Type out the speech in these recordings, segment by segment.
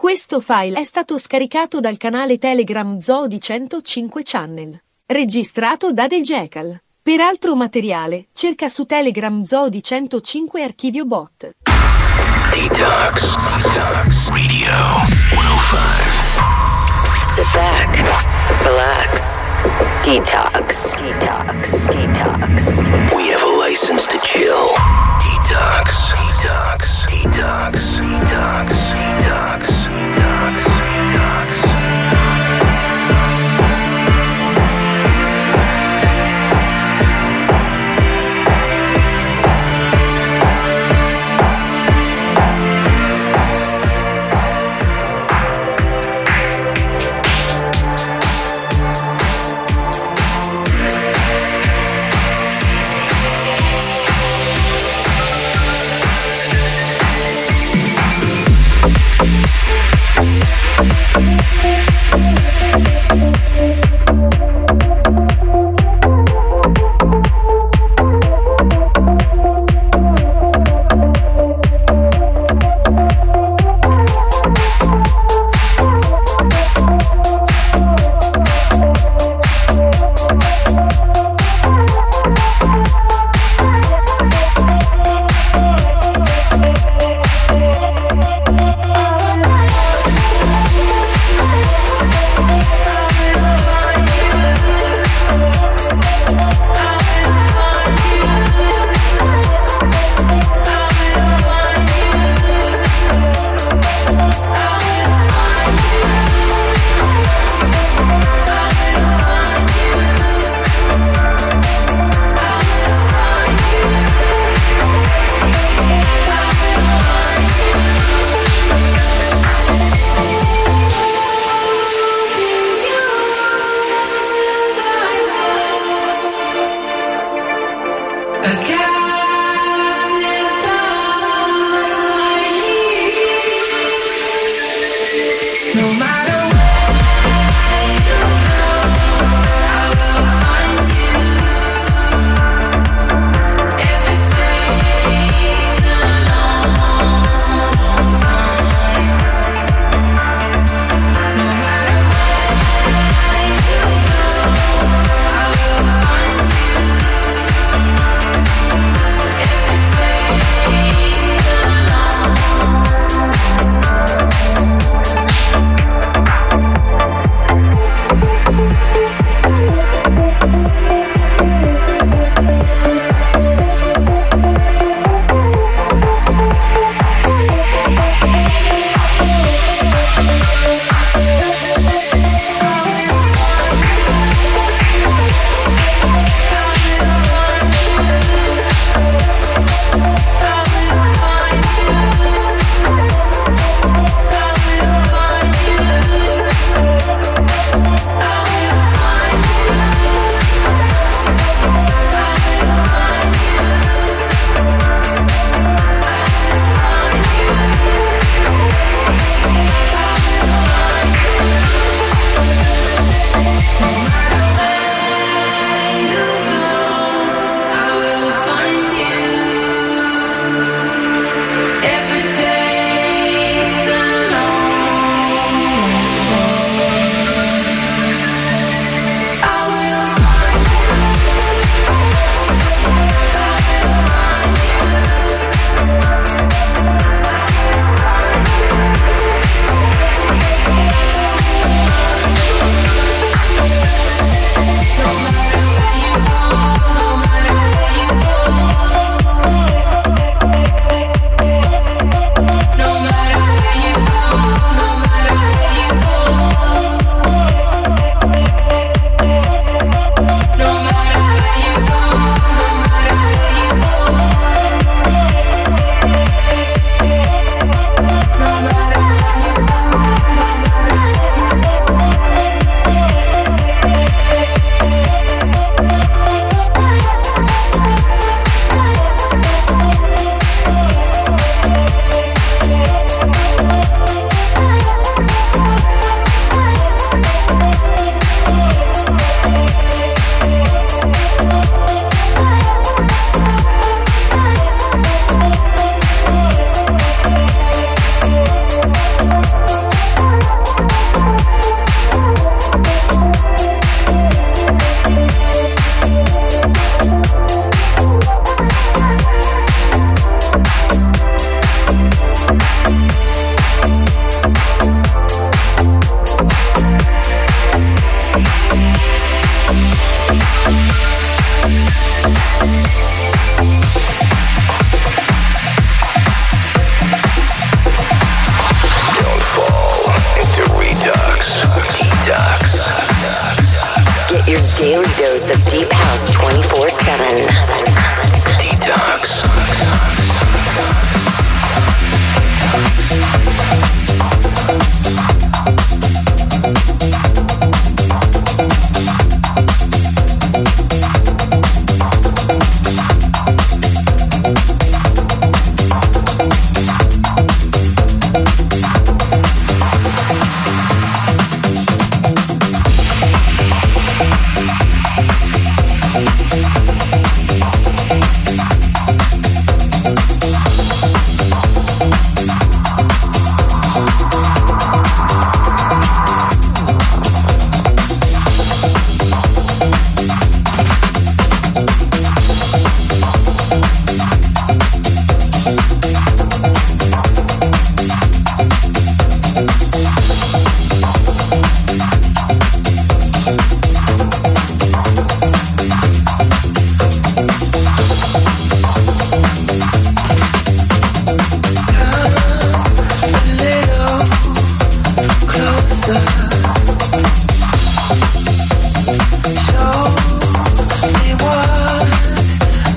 Questo file è stato scaricato dal canale Telegram Zoo di 105 Channel. Registrato da The Jackal. Per altro materiale, cerca su Telegram Zoo di 105 Archivio Bot. Detox. Detox. Radio 105. Sit back, relax, detox, detox, detox. We have a license to chill. Detox. Detox. Detox. Detox. Detox.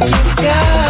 you've got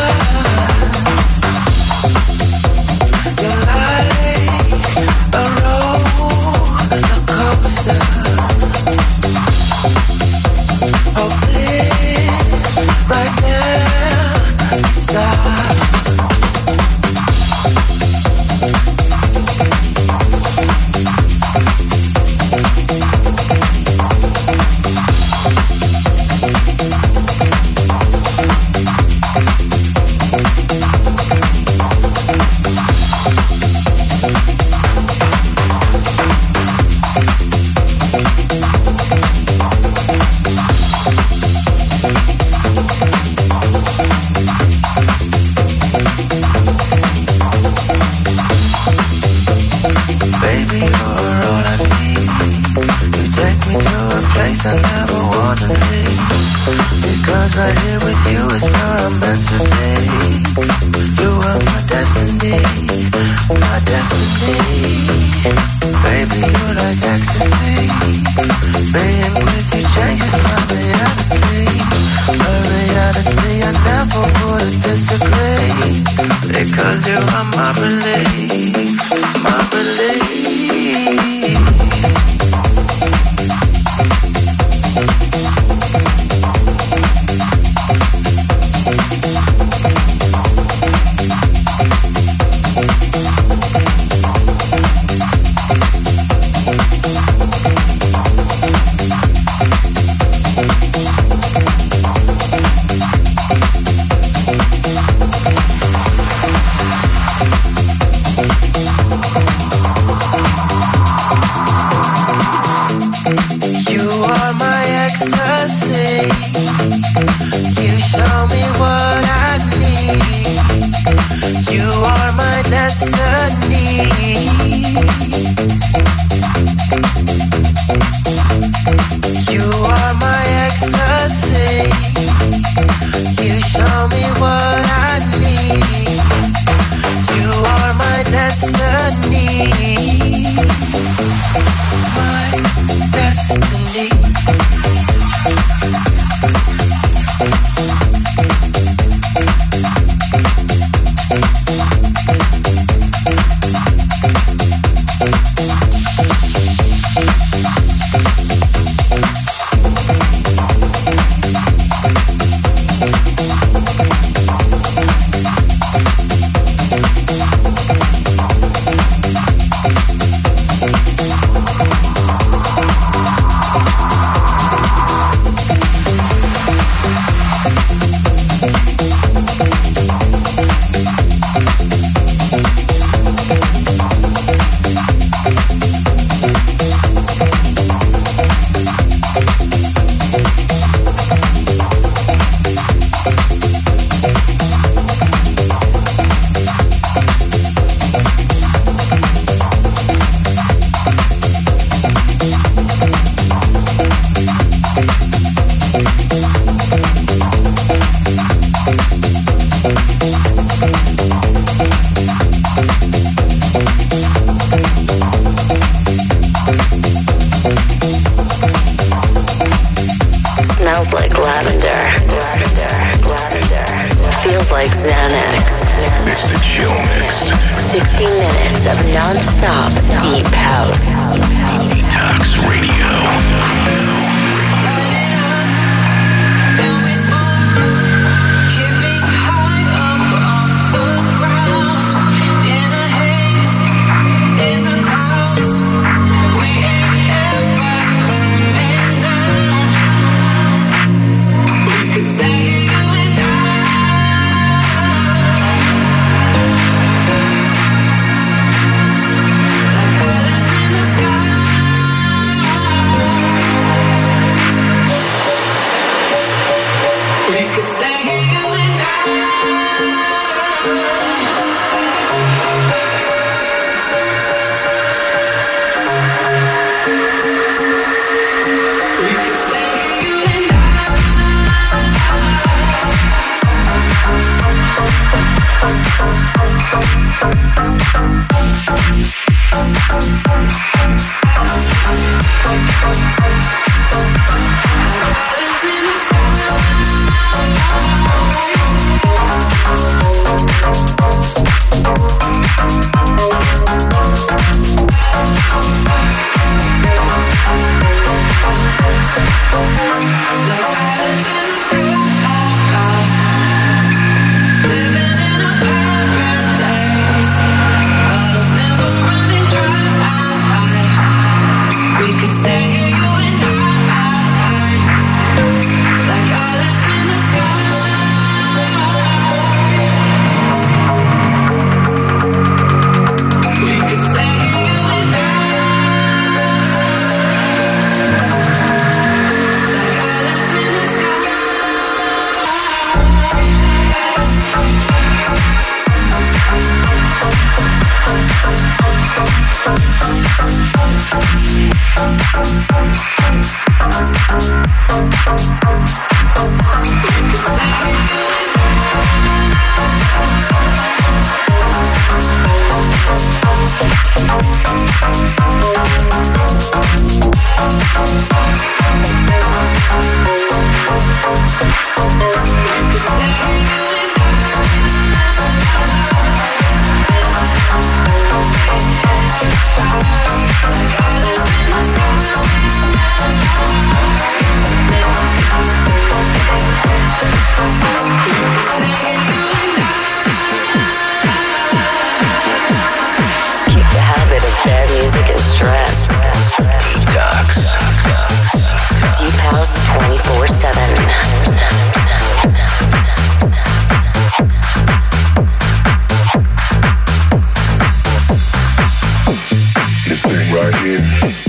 thing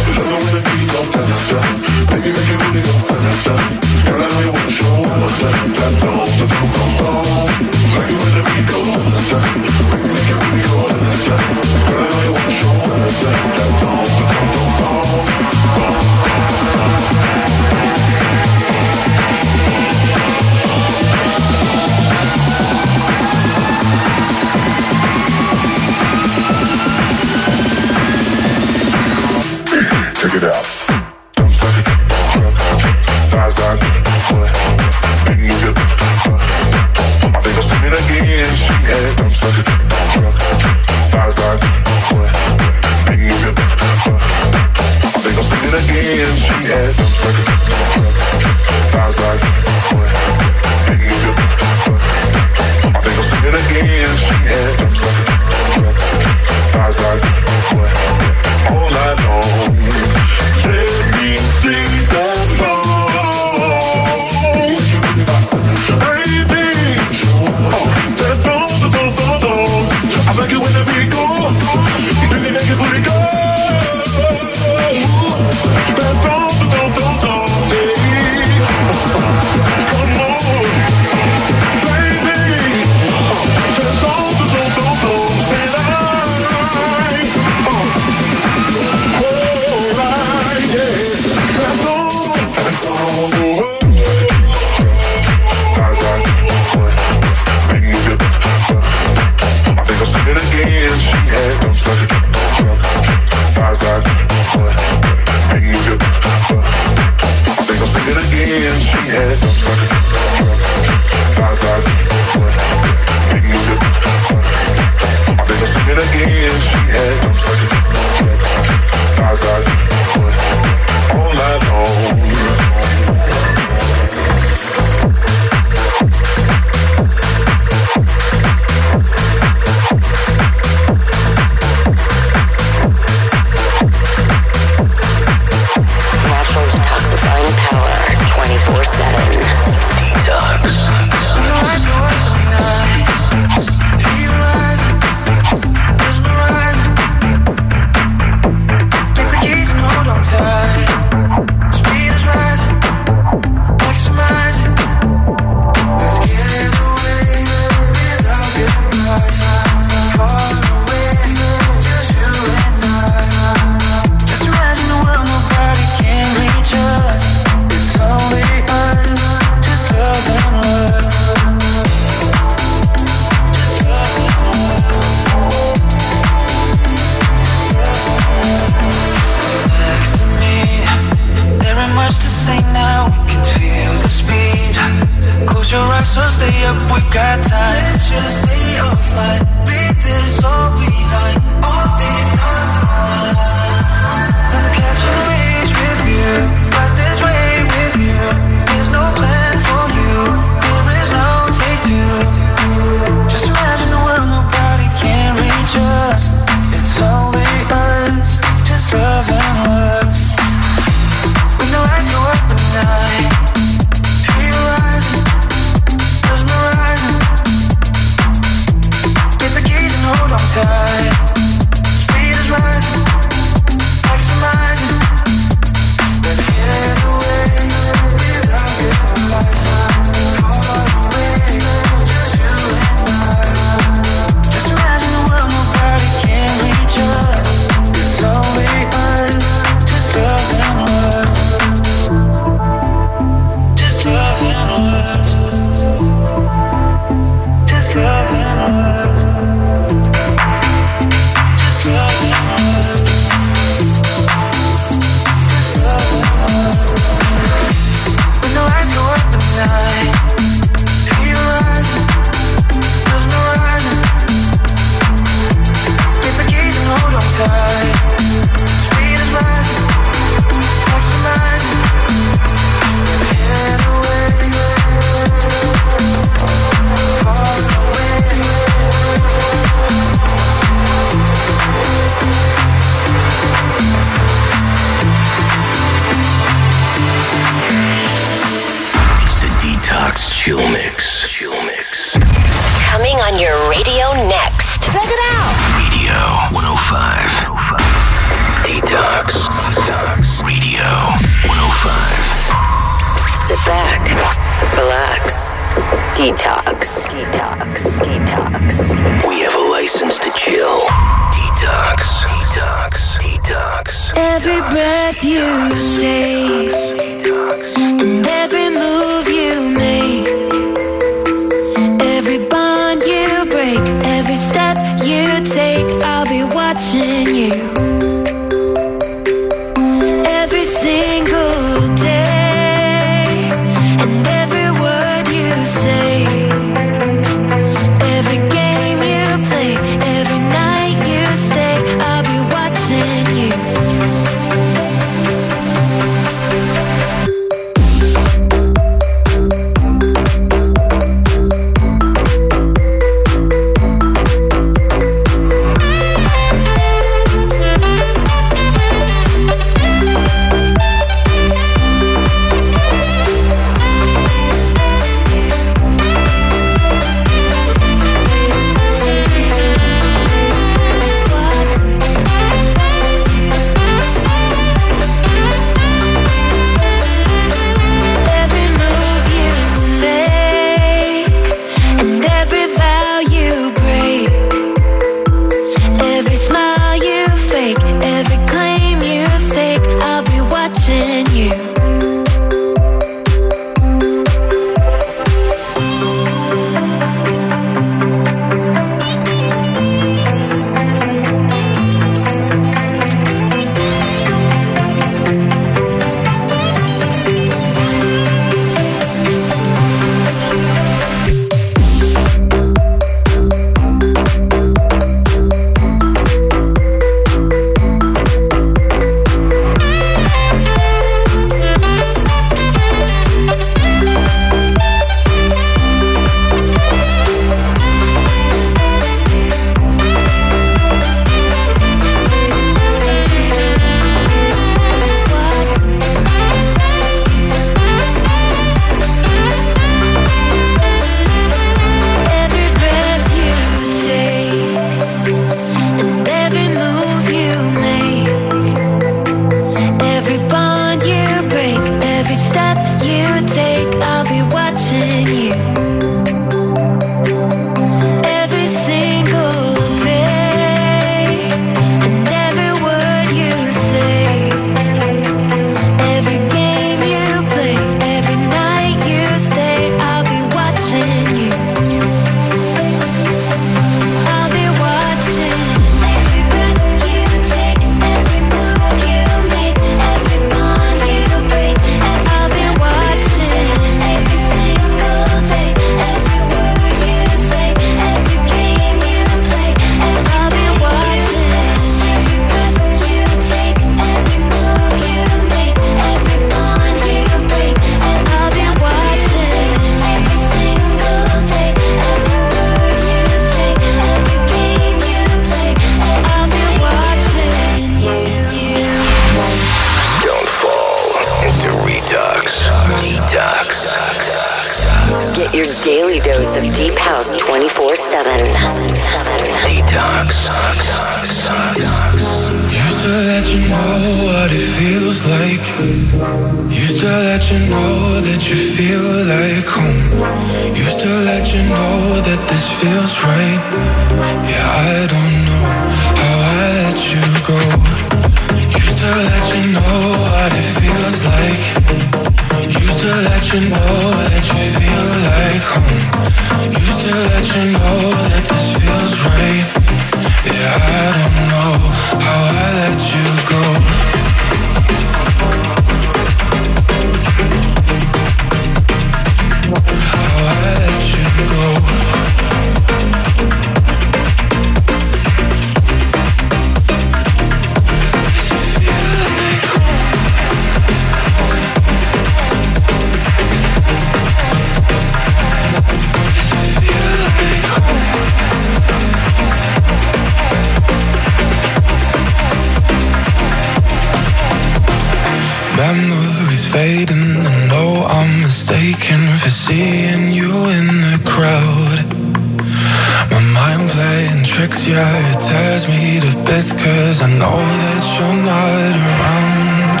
It tears me to bits Cause I know that you're not around.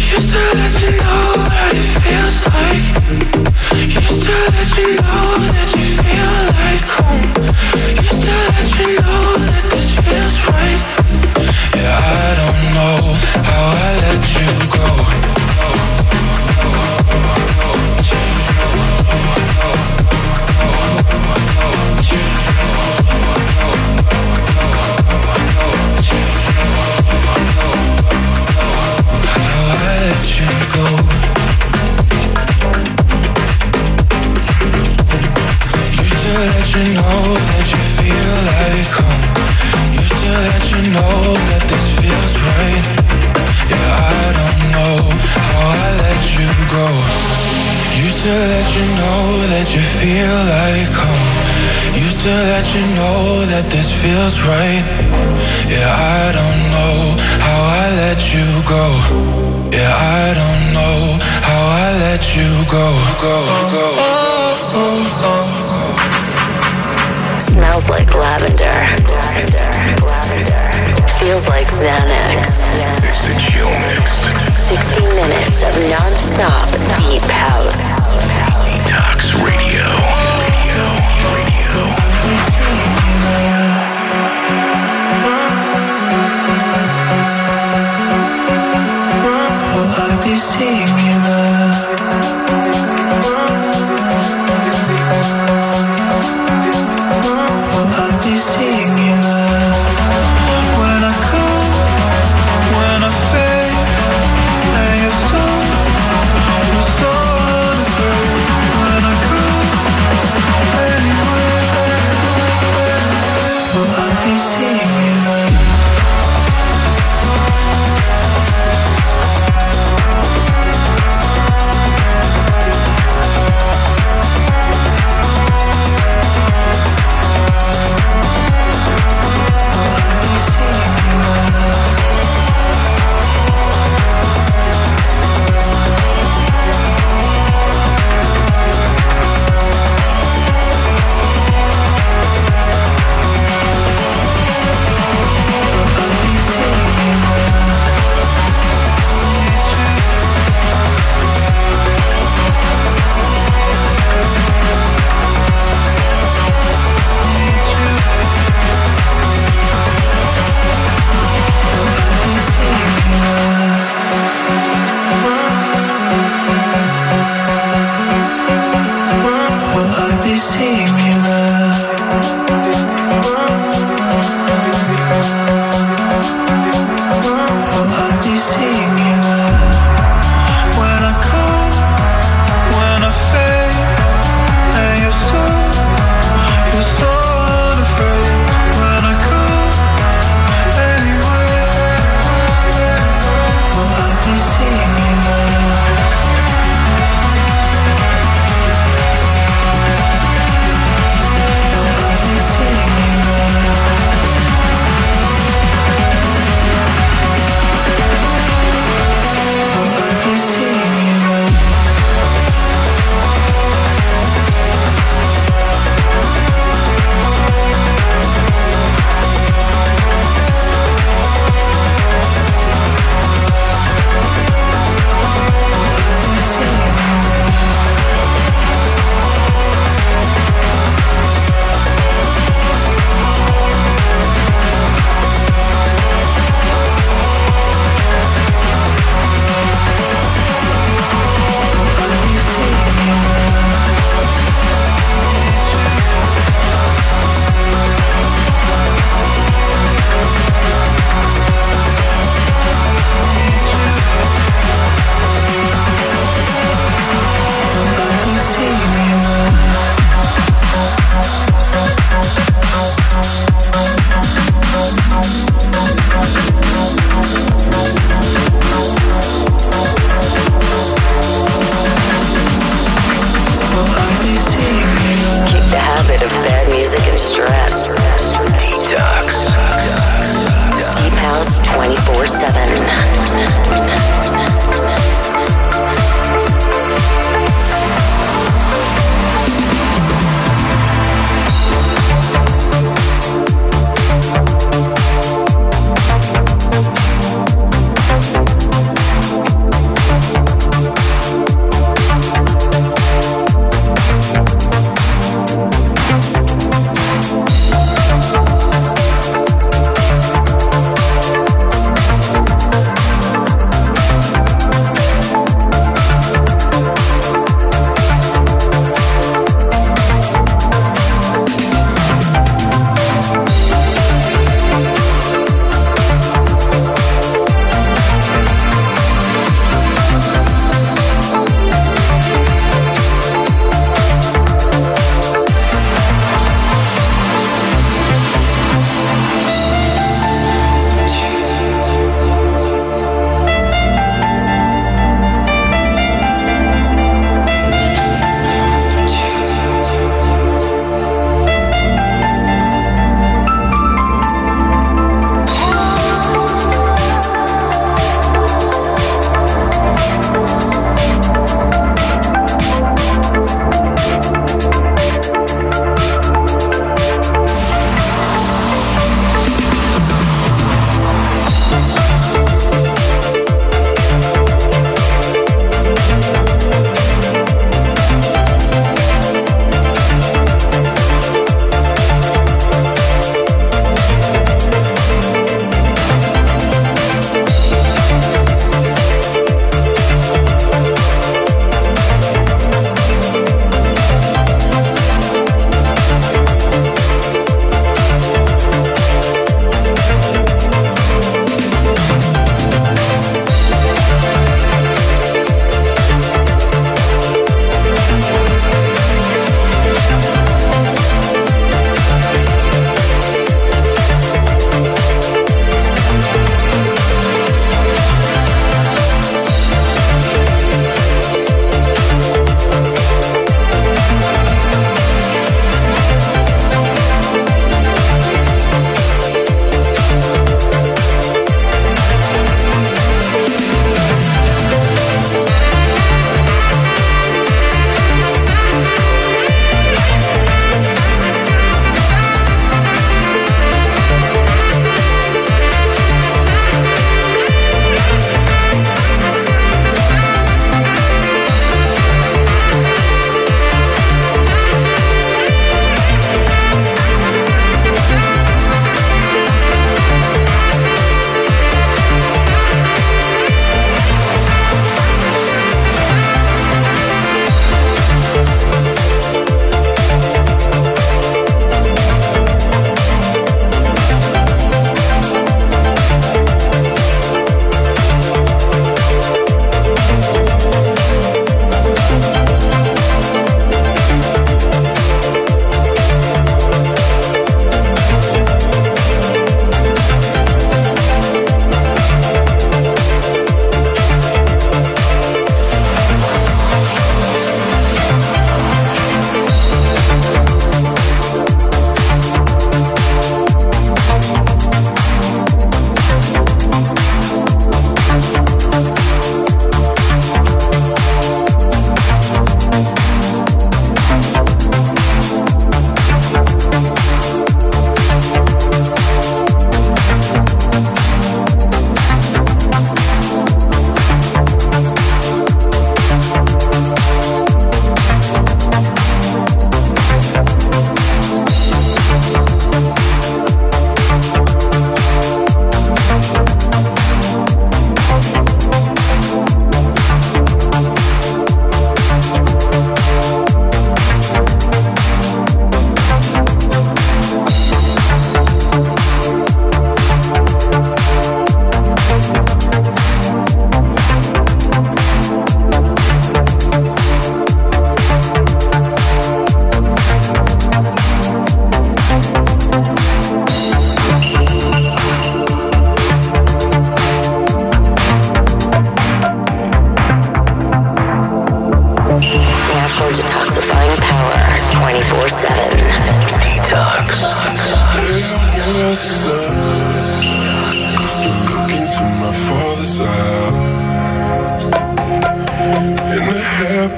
Used to let you know what it feels like. Used to let you know that you feel like home. Used to let you know that this feels right Yeah, I don't know how I let you go Yeah, I don't know how I let you go, go, go, oh, oh, oh, Smells like lavender. Feels like Xanax. It's the chill mix. 60 minutes of non-stop deep house. Detox Radio.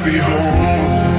Be home.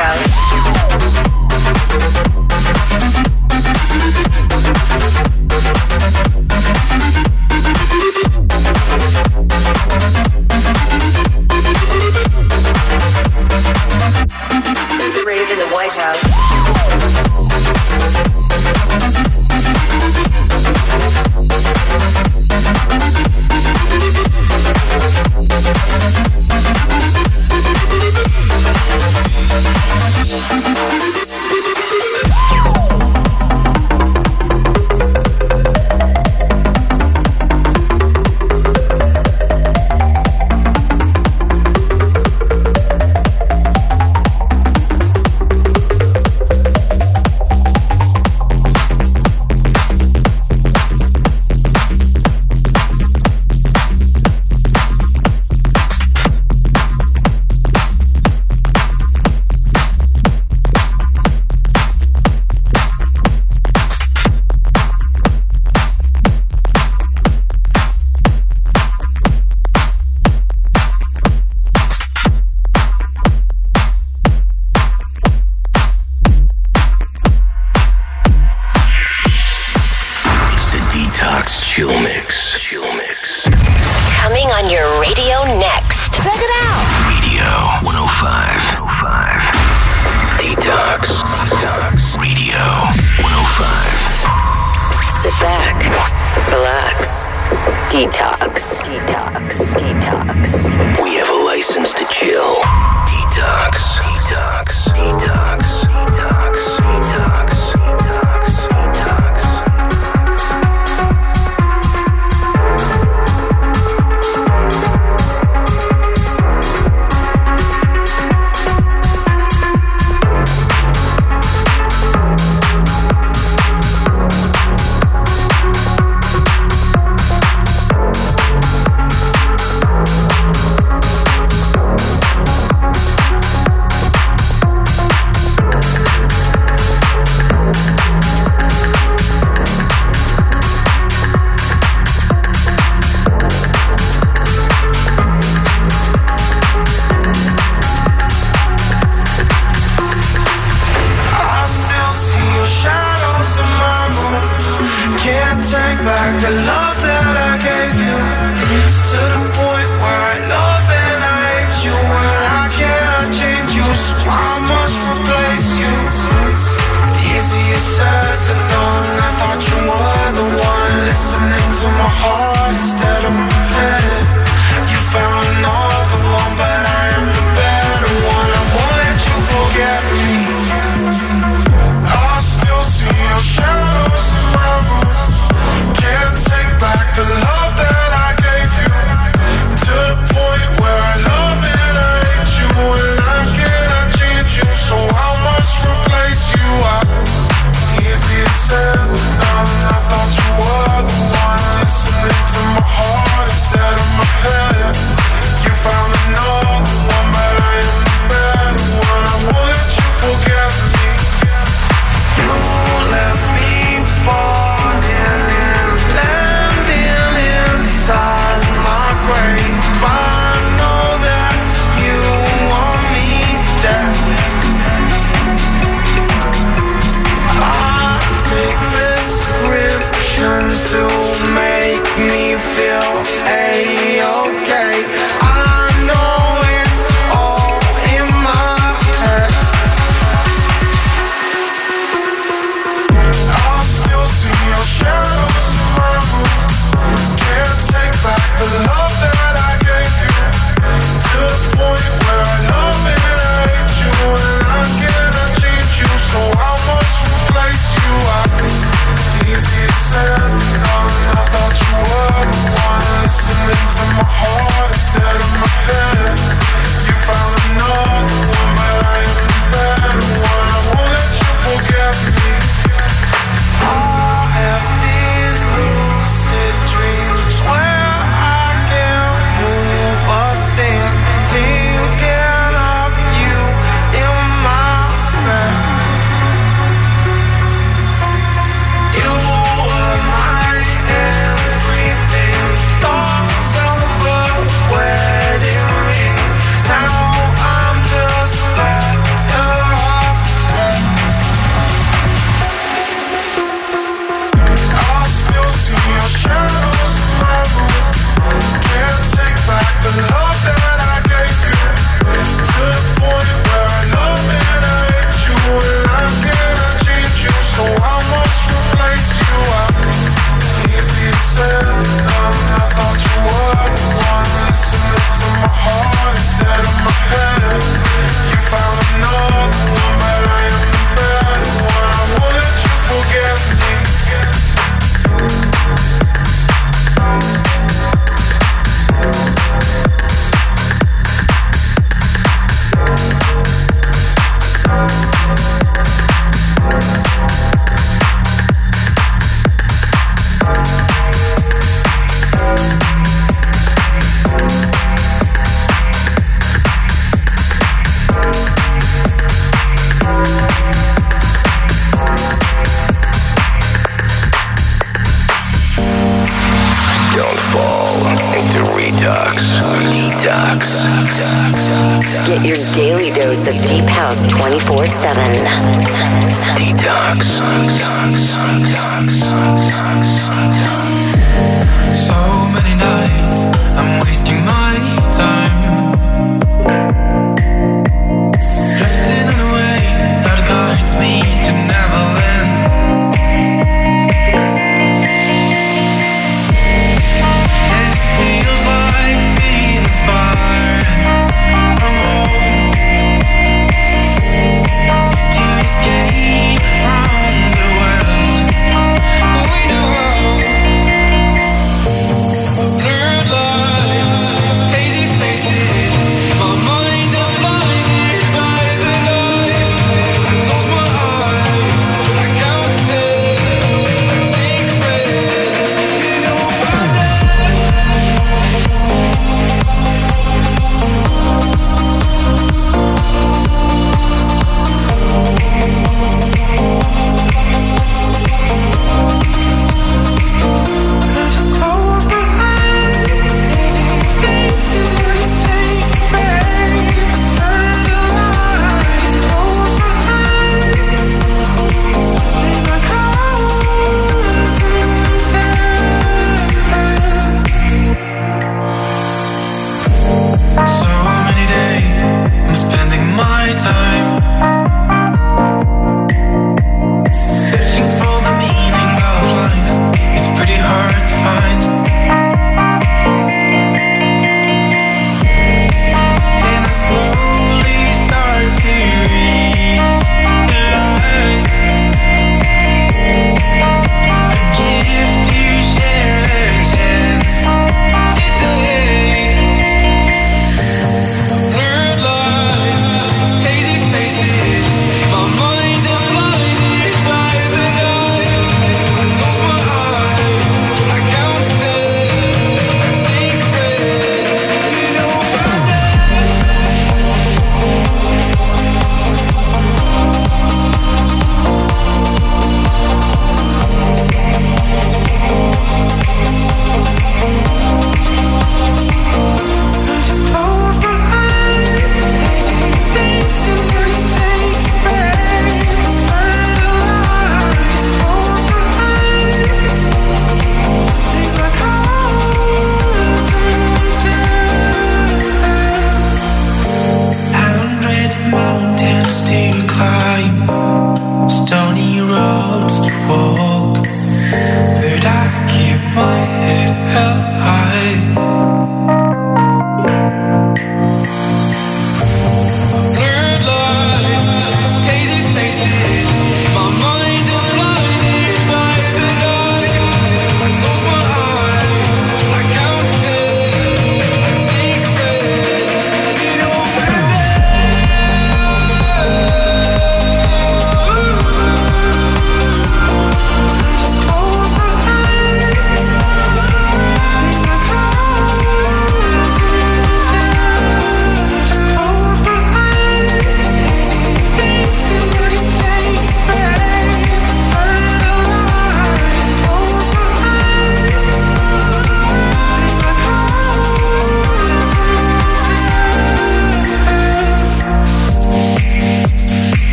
Rave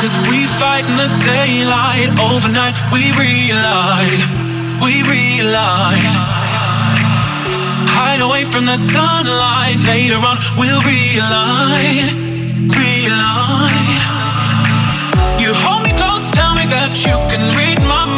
Cause we fight in the daylight, overnight we relight, we relight. Hide away from the sunlight, later on we'll relight, relight. You hold me close, tell me that you can read my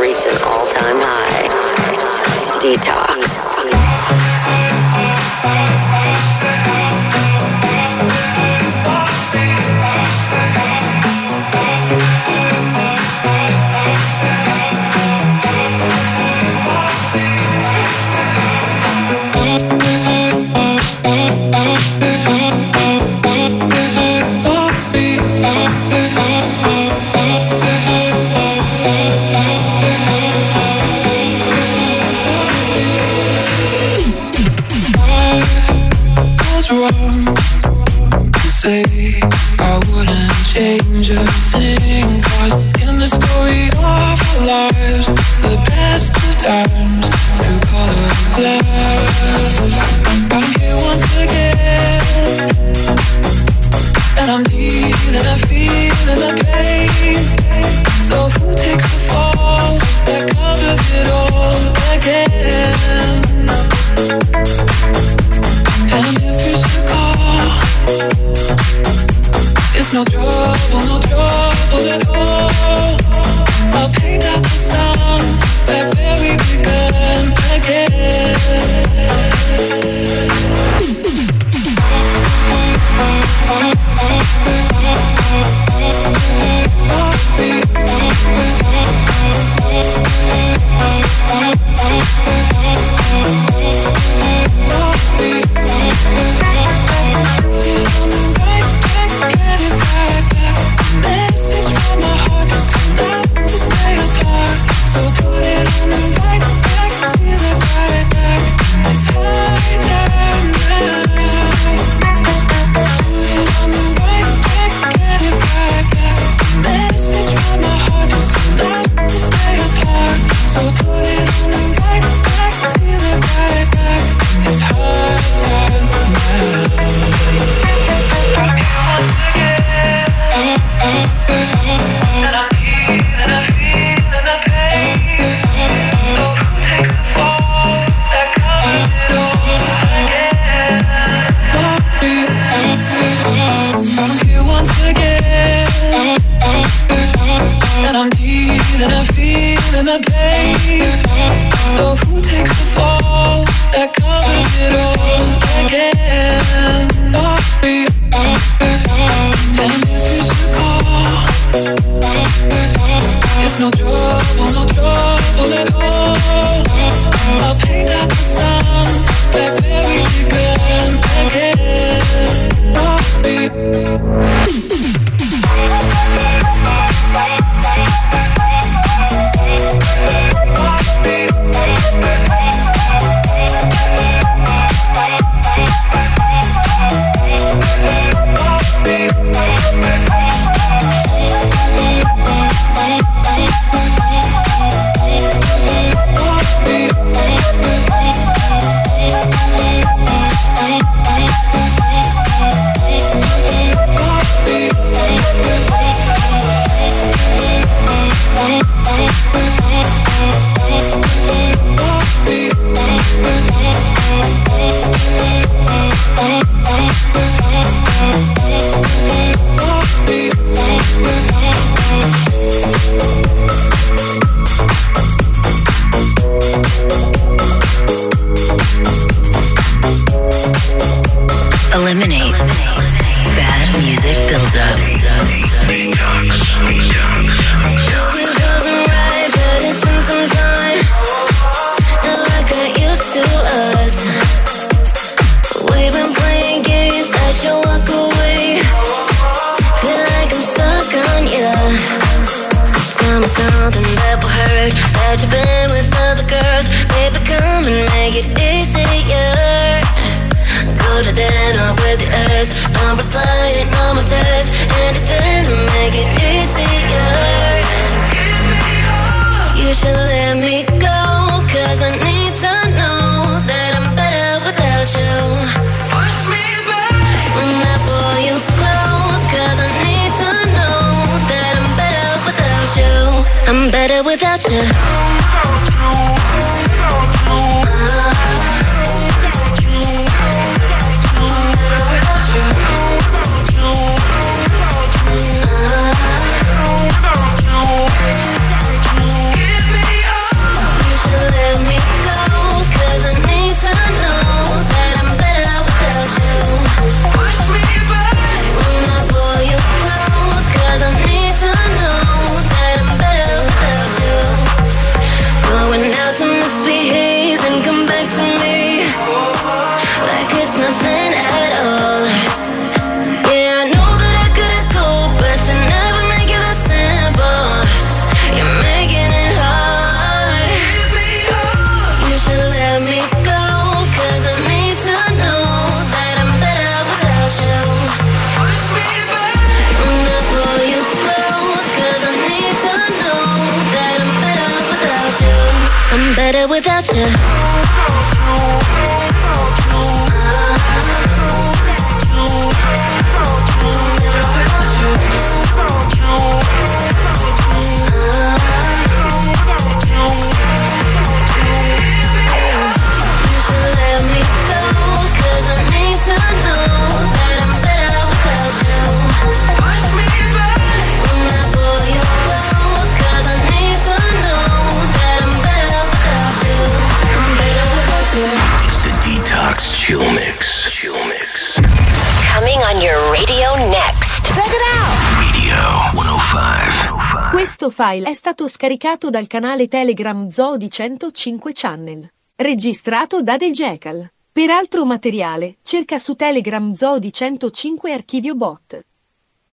reached an all-time high. Detox. no trouble, no trouble at all file è stato scaricato dal canale Telegram Zoo di 105 Channel, registrato da De Jekyll. Per altro materiale, cerca su Telegram Zoo di 105 Archivio Bot.